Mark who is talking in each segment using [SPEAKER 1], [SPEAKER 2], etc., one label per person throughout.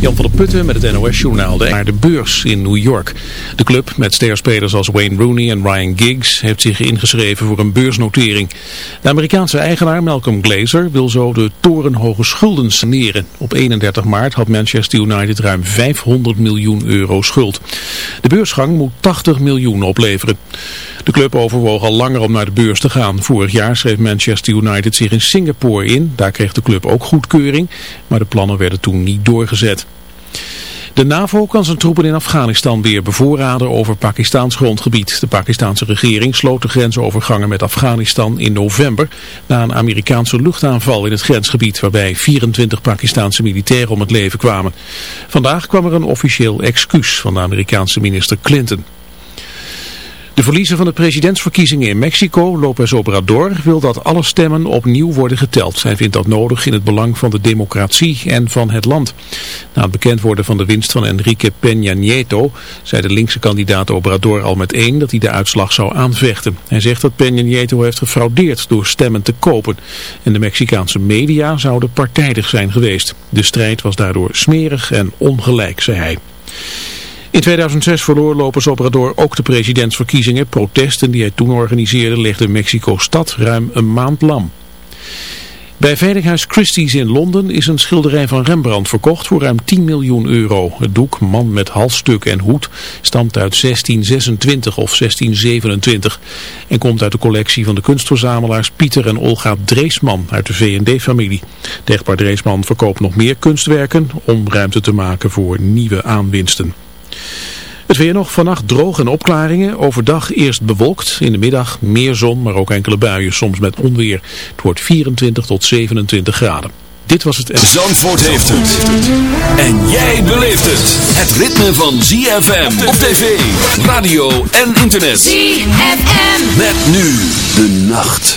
[SPEAKER 1] Jan van der Putten met het NOS-journaal naar de beurs in New York. De club met sterspelers als Wayne Rooney en Ryan Giggs heeft zich ingeschreven voor een beursnotering. De Amerikaanse eigenaar Malcolm Glazer wil zo de torenhoge schulden saneren. Op 31 maart had Manchester United ruim 500 miljoen euro schuld. De beursgang moet 80 miljoen opleveren. De club overwoog al langer om naar de beurs te gaan. Vorig jaar schreef Manchester United zich in Singapore in. Daar kreeg de club ook goedkeuring, maar de plannen werden toen niet doorgezet. De NAVO kan zijn troepen in Afghanistan weer bevoorraden over Pakistaans grondgebied. De Pakistanse regering sloot de grensovergangen met Afghanistan in november na een Amerikaanse luchtaanval in het grensgebied waarbij 24 Pakistanse militairen om het leven kwamen. Vandaag kwam er een officieel excuus van de Amerikaanse minister Clinton. De verliezer van de presidentsverkiezingen in Mexico, López Obrador, wil dat alle stemmen opnieuw worden geteld. Hij vindt dat nodig in het belang van de democratie en van het land. Na het bekend worden van de winst van Enrique Peña Nieto, zei de linkse kandidaat Obrador al met één dat hij de uitslag zou aanvechten. Hij zegt dat Peña Nieto heeft gefraudeerd door stemmen te kopen. En de Mexicaanse media zouden partijdig zijn geweest. De strijd was daardoor smerig en ongelijk, zei hij. In 2006 verloor Lopez Obrador ook de presidentsverkiezingen. Protesten die hij toen organiseerde legden Mexico-stad ruim een maand lam. Bij Veilinghuis Christie's in Londen is een schilderij van Rembrandt verkocht voor ruim 10 miljoen euro. Het doek Man met halsstuk en hoed stamt uit 1626 of 1627 en komt uit de collectie van de kunstverzamelaars Pieter en Olga Dreesman uit de V&D-familie. De Dreesman verkoopt nog meer kunstwerken om ruimte te maken voor nieuwe aanwinsten. Het weer nog vannacht droog en opklaringen. Overdag eerst bewolkt. In de middag meer zon, maar ook enkele buien. Soms met onweer. Het wordt 24 tot 27 graden. Dit was het...
[SPEAKER 2] Zandvoort heeft het. En jij beleeft het. Het ritme van ZFM op tv, radio en internet.
[SPEAKER 3] ZFM.
[SPEAKER 2] Met nu de nacht.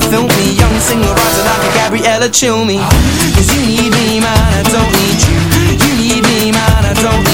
[SPEAKER 3] some fella me Young singer rising like a Gabriella Cilmi. Cause you need me man, I don't need you. You need me man, I don't need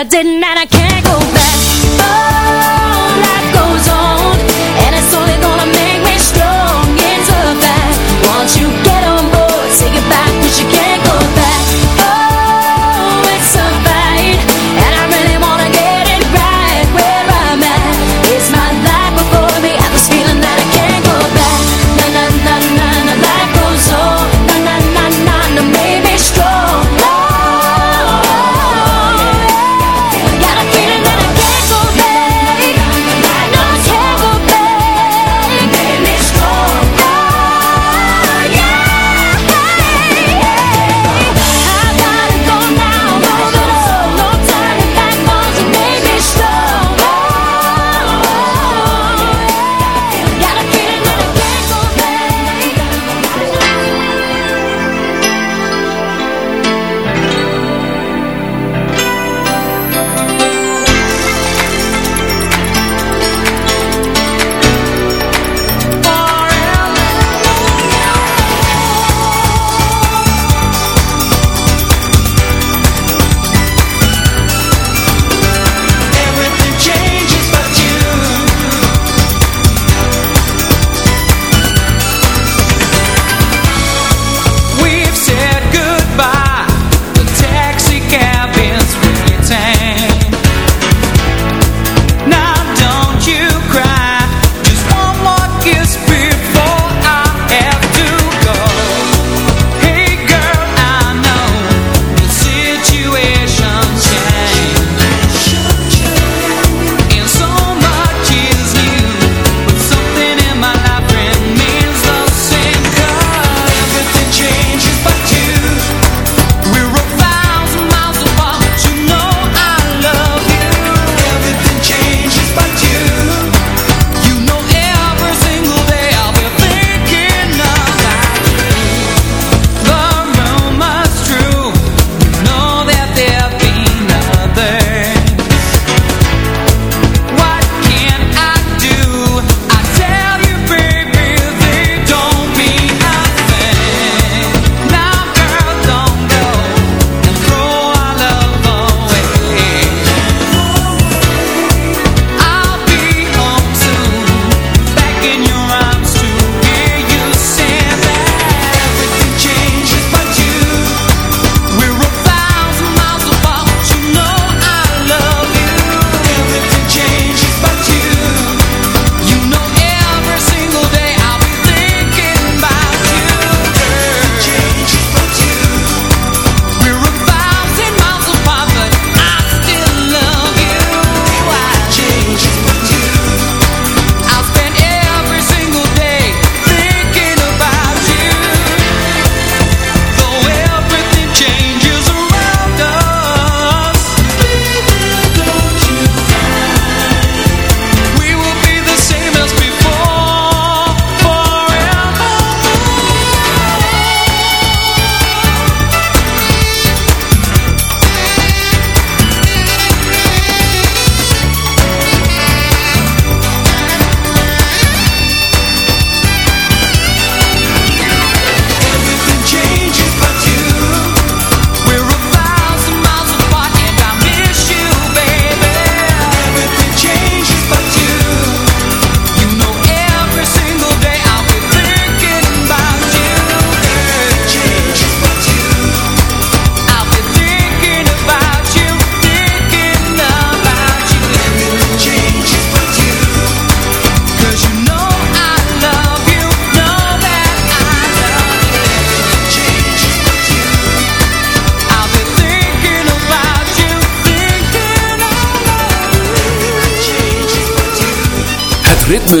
[SPEAKER 4] Up,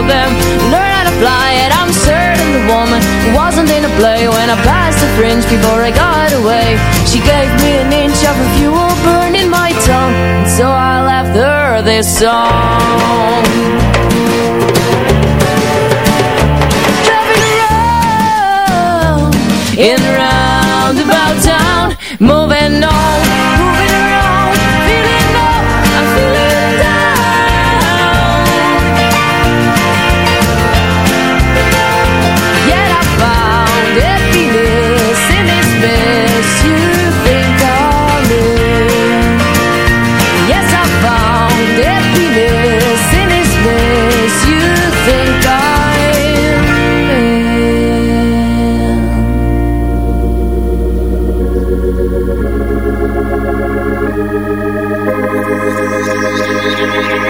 [SPEAKER 2] follow them. Learn how to fly and I'm certain the woman Wasn't in a play when I passed the fringe Before I got away She gave me an inch of her fuel burning my tongue. And So I left her this song. In roundabout town, moving on. Thank you.